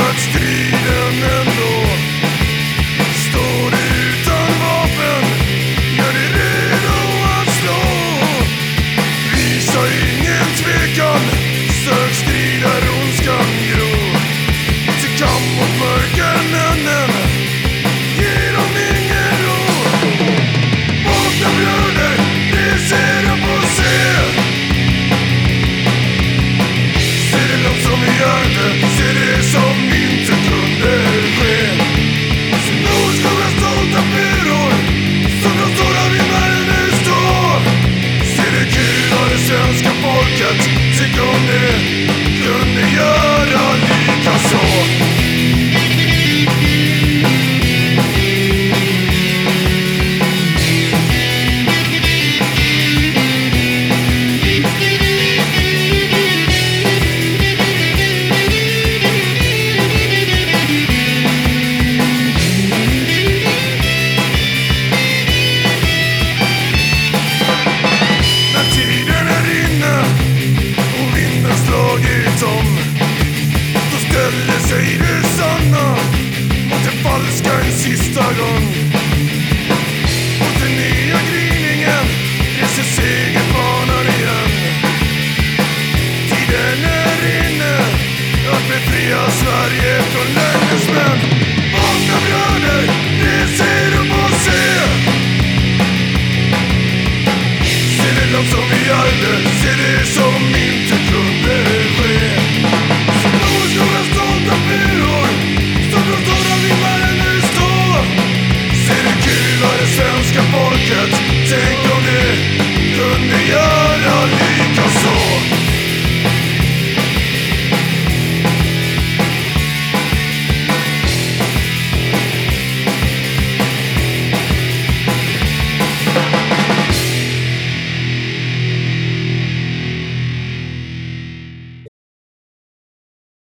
much freedom säger det sanna mot det falska en sista gång. Mot den nya gryningen reser segerfanan igen. Tiden är inne att befria Sverige från lögnens män. Vakna bröder, reser upp och se. Se det land som vi ärvde, se det som min.